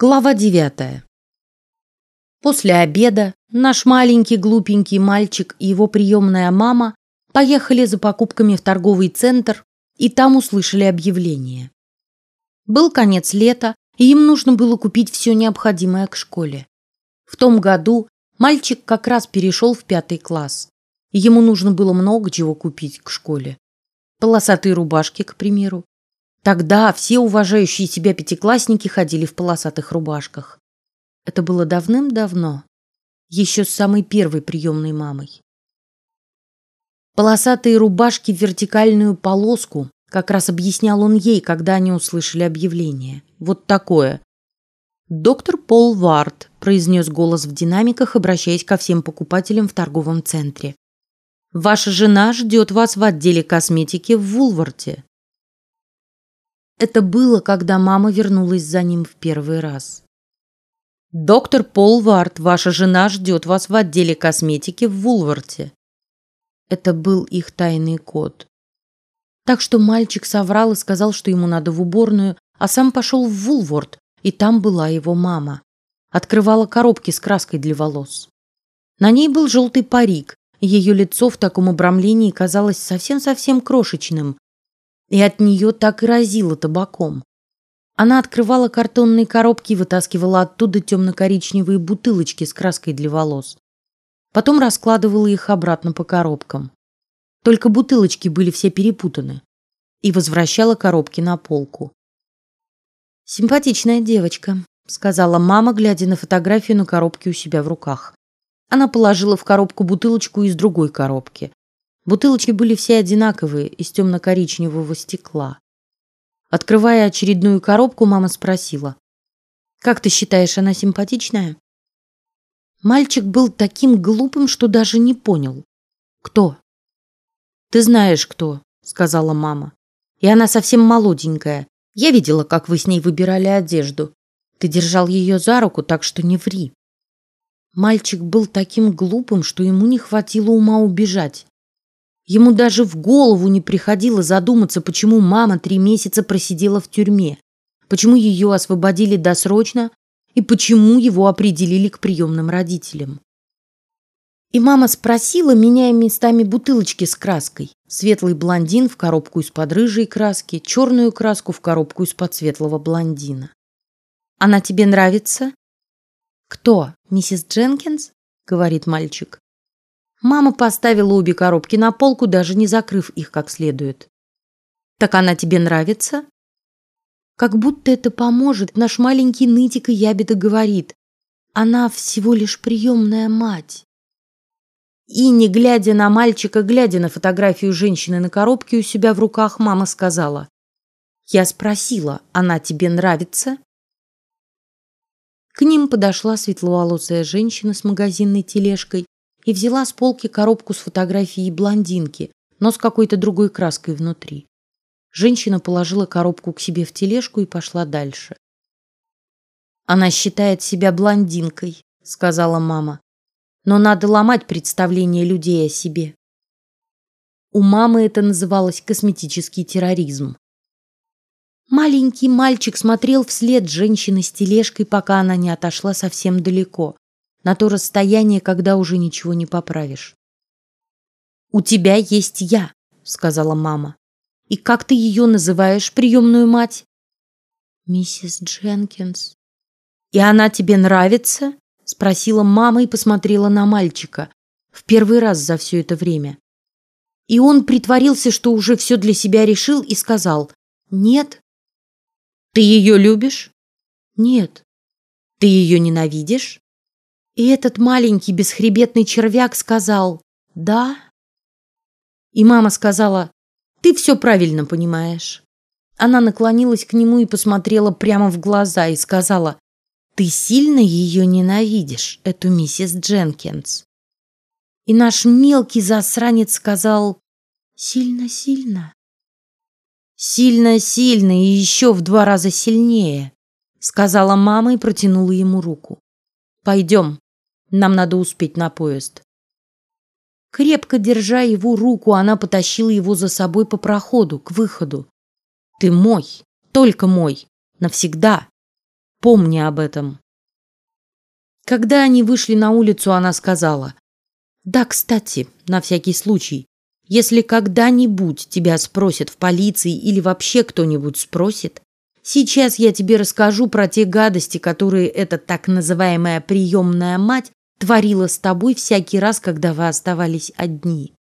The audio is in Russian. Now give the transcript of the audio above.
Глава девятая. После обеда наш маленький глупенький мальчик и его приемная мама поехали за покупками в торговый центр и там услышали объявление. Был конец лета, и им нужно было купить все необходимое к школе. В том году мальчик как раз перешел в пятый класс. Ему нужно было много чего купить к школе. Полосатые рубашки, к примеру, Тогда все уважающие себя пятиклассники ходили в полосатых рубашках. Это было давным-давно, еще с самой первой приемной мамой. Полосатые рубашки в вертикальную полоску, как раз объяснял он ей, когда они услышали объявление. Вот такое. Доктор Пол Вард произнес голос в динамиках, обращаясь ко всем покупателям в торговом центре. Ваша жена ждет вас в отделе косметики в Вулварте. Это было, когда мама вернулась за ним в первый раз. Доктор Пол Варт, ваша жена ждет вас в отделе косметики в Вулварте. Это был их тайный код. Так что мальчик соврал и сказал, что ему надо в уборную, а сам пошел в Вулворт, и там была его мама. Открывала коробки с краской для волос. На ней был желтый парик, ее лицо в таком обрамлении казалось совсем-совсем крошечным, и от нее так и разило табаком. Она открывала картонные коробки и вытаскивала оттуда темно-коричневые бутылочки с краской для волос. Потом раскладывала их обратно по коробкам. Только бутылочки были все перепутаны. И возвращала коробки на полку. Симпатичная девочка, сказала мама, глядя на фотографию на коробке у себя в руках. Она положила в коробку бутылочку из другой коробки. Бутылочки были все одинаковые, из темно-коричневого стекла. Открывая очередную коробку, мама спросила: "Как ты считаешь, она симпатичная?" Мальчик был таким глупым, что даже не понял. Кто? Ты знаешь кто, сказала мама. И она совсем молоденькая. Я видела, как вы с ней выбирали одежду. Ты держал ее за руку, так что не ври. Мальчик был таким глупым, что ему не хватило ума убежать. Ему даже в голову не приходило задуматься, почему мама три месяца просидела в тюрьме, почему ее освободили досрочно и почему его определили к приемным родителям. И мама спросила, меняя местами бутылочки с краской: светлый блондин в коробку из-под рыжей краски, черную краску в коробку из-под светлого блондина. Она тебе нравится? Кто? Миссис Дженкинс? говорит мальчик. Мама поставила обе коробки на полку, даже не закрыв их как следует. Так она тебе нравится? Как будто это поможет. Наш маленький нытик и ябеда говорит. Она всего лишь приемная мать. И не глядя на мальчика, глядя на фотографию женщины на коробке у себя в руках, мама сказала: "Я спросила, она тебе нравится?" К ним подошла светловолосая женщина с магазинной тележкой и взяла с полки коробку с фотографией блондинки, но с какой-то другой краской внутри. Женщина положила коробку к себе в тележку и пошла дальше. Она считает себя блондинкой, сказала мама. Но надо ломать представление людей о себе. У мамы это называлось косметический терроризм. Маленький мальчик смотрел вслед женщины с тележкой, пока она не отошла совсем далеко на то расстояние, когда уже ничего не поправишь. У тебя есть я, сказала мама. И как ты ее называешь, приемную мать? Миссис Дженкинс. И она тебе нравится? спросила мама и посмотрела на мальчика в первый раз за все это время. И он притворился, что уже все для себя решил и сказал: нет. Ты ее любишь? Нет. Ты ее ненавидишь? И этот маленький бесхребетный червяк сказал «да». И мама сказала «ты все правильно понимаешь». Она наклонилась к нему и посмотрела прямо в глаза и сказала «ты сильно ее ненавидишь, эту миссис Дженкинс». И наш мелкий засранец сказал «сильно-сильно». «Сильно-сильно и еще в два раза сильнее», сказала мама и протянула ему руку. «Пойдем, нам надо успеть на поезд. Крепко держа его руку, она потащила его за собой по проходу к выходу. Ты мой, только мой, навсегда. Помни об этом. Когда они вышли на улицу, она сказала: "Да, кстати, на всякий случай, если когда-нибудь тебя спросят в полиции или вообще кто-нибудь спросит, сейчас я тебе расскажу про те гадости, которые эта так называемая приемная мать творила с тобой всякий раз, когда вы оставались одни.